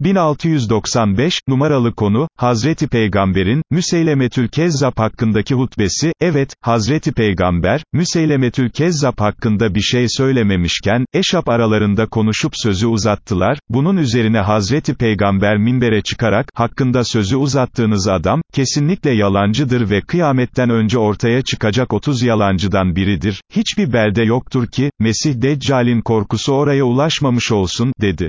1695, numaralı konu, Hazreti Peygamber'in, Müseylemetül Kezzap hakkındaki hutbesi, evet, Hazreti Peygamber, Müseylemetül Kezzap hakkında bir şey söylememişken, Eşap aralarında konuşup sözü uzattılar, bunun üzerine Hazreti Peygamber minbere çıkarak, hakkında sözü uzattığınız adam, kesinlikle yalancıdır ve kıyametten önce ortaya çıkacak 30 yalancıdan biridir, hiçbir belde yoktur ki, Mesih Deccal'in korkusu oraya ulaşmamış olsun, dedi.